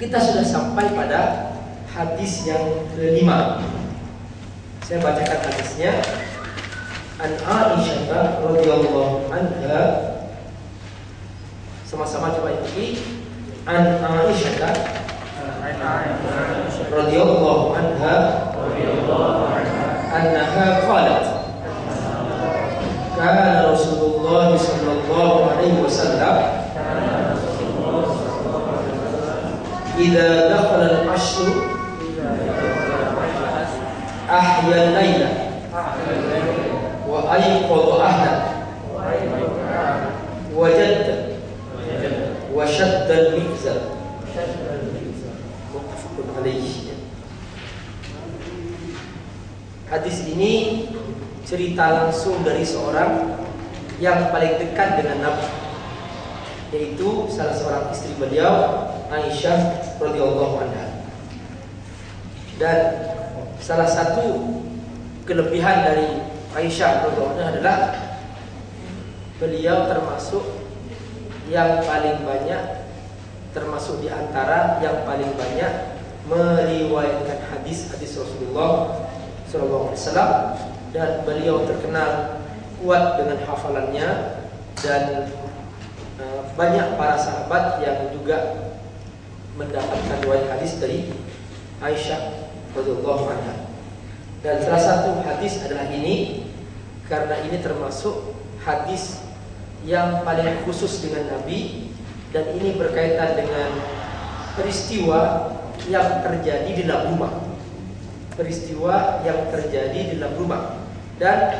Kita sudah sampai pada hadis yang kelima. Saya bacakan hadisnya. An Aisyah radhiyallahu anha sama-sama coba ikuti. An Aisyah radhiyallahu anha annaha qalat kana Rasulullah sallallahu alaihi wasallam إذا دخل العشر أحيا الليل وأيقظ أهله وجد وشد المئزر متفق عليه Hadis ini cerita langsung dari seorang yang paling dekat dengan Nabi yaitu salah seorang istri beliau Aisyah radhiyallahu anha. Dan salah satu kelebihan dari Aisyah radhiyallahu anha adalah beliau termasuk yang paling banyak termasuk di antara yang paling banyak meriwayatkan hadis-hadis Rasulullah sallallahu alaihi wasallam dan beliau terkenal kuat dengan hafalannya dan banyak para sahabat yang juga mendapatkan riwayat hadis dari Aisyah radhiyallahu anha. Dan salah satu hadis adalah ini karena ini termasuk hadis yang paling khusus dengan Nabi dan ini berkaitan dengan peristiwa yang terjadi di dalam rumah. Peristiwa yang terjadi di dalam rumah dan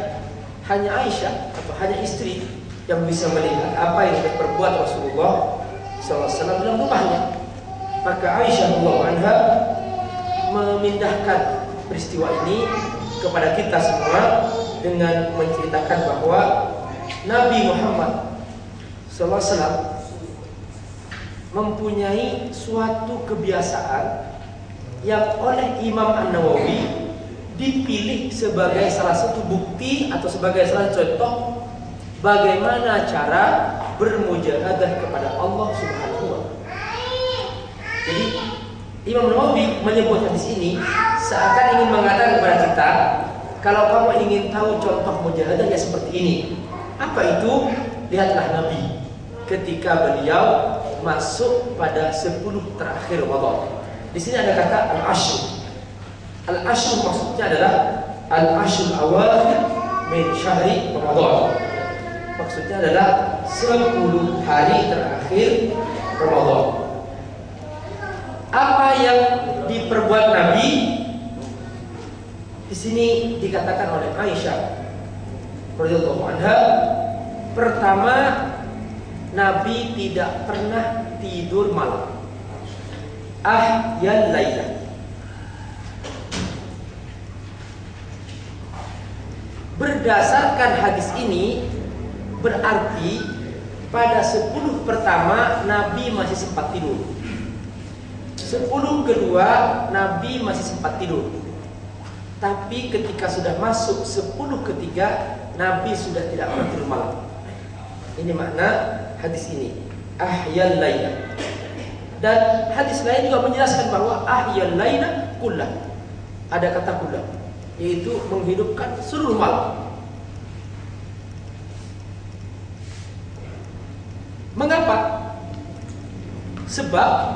hanya Aisyah atau hanya istri yang bisa melihat apa yang diperbuat Rasulullah SAW dalam rumahnya. Maka Aisyah Allah anha memindahkan peristiwa ini kepada kita semua dengan menceritakan bahwa Nabi Muhammad SAW mempunyai suatu kebiasaan yang oleh Imam An-Nawawi dipilih sebagai salah satu bukti atau sebagai salah satu contoh bagaimana cara bermujahadah kepada Allah Subhanahu wa. Jadi Imam Nawawi menyebut hadis ini seakan ingin mengatakan kepada kita kalau kamu ingin tahu contoh mujahadah ya seperti ini. Apa itu? Lihatlah Nabi ketika beliau masuk pada 10 terakhir Ramadan. Di sini ada kata al-ashr. Al-ashr maksudnya adalah al-ashr awakhir min syahri Ramadan. Maksudnya adalah 10 hari terakhir Ramadan. Apa yang diperbuat Nabi di sini dikatakan oleh Aisyah radhiyallahu anha pertama Nabi tidak pernah tidur malam. Ah ya laila. Berdasarkan hadis ini berarti pada 10 pertama Nabi masih sempat tidur. 10 kedua Nabi masih sempat tidur. Tapi ketika sudah masuk 10 ketiga Nabi sudah tidak pernah tidur malam. Ini makna hadis ini. Ahyal laila. Dan hadis lain juga menjelaskan bahwa ahyal laila kullah. Ada kata kullah yaitu menghidupkan seluruh malam. Sebab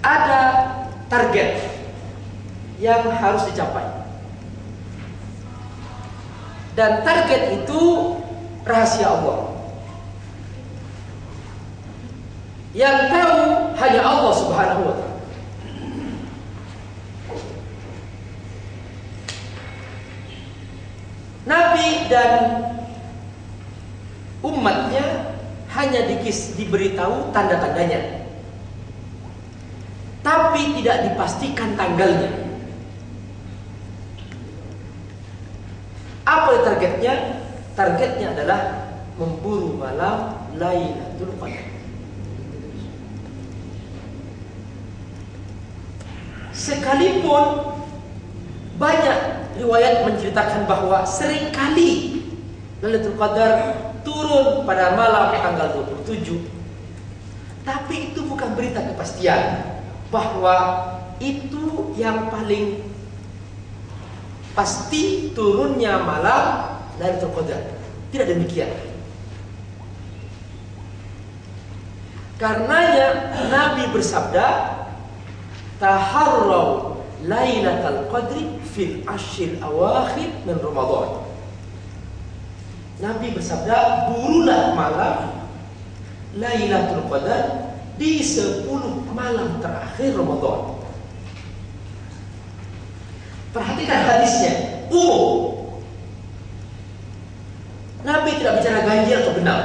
ada target yang harus dicapai. Dan target itu rahasia Allah. Yang tahu hanya Allah Subhanahu wa taala. Nabi dan umatnya hanya dikis, diberitahu tanda-tandanya. Tapi tidak dipastikan tanggalnya. Apa targetnya? Targetnya adalah memburu malam Lailatul Qadar. Sekalipun banyak riwayat menceritakan bahwa sering kali Lailatul Qadar turun pada malam tanggal 27. Tapi itu bukan berita kepastian bahwa itu yang paling pasti turunnya malam Lailatul Qadar. Tidak demikian. Karenanya Nabi bersabda, "Taharraw Lailatul Qadri fil ashil awakhir min Ramadan." Nabi bersabda, "Burulah malam Lailatul Qadar di 10 malam terakhir Ramadan. Perhatikan hadisnya, umum. Nabi tidak bicara ganjil atau genap.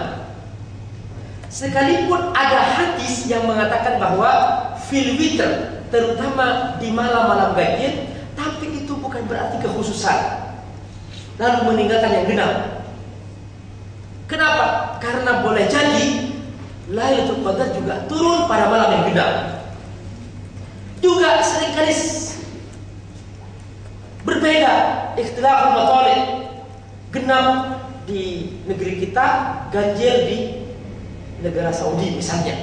Sekalipun ada hadis yang mengatakan bahwa fil witr, terutama di malam-malam ganjil, tapi itu bukan berarti kekhususan. Lalu meninggalkan yang genap. Karena boleh jadi Lailatul Qadar juga turun pada malam yang genap. Juga sering kali berbeda ikhtilaful matalik. Genap di negeri kita, ganjil di negara Saudi misalnya.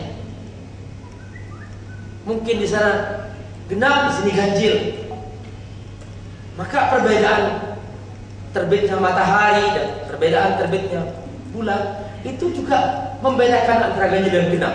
Mungkin di sana genap, di sini ganjil. Maka perbedaan terbitnya matahari dan perbedaan terbitnya bulan itu juga membedakan antara ganjil dan genap.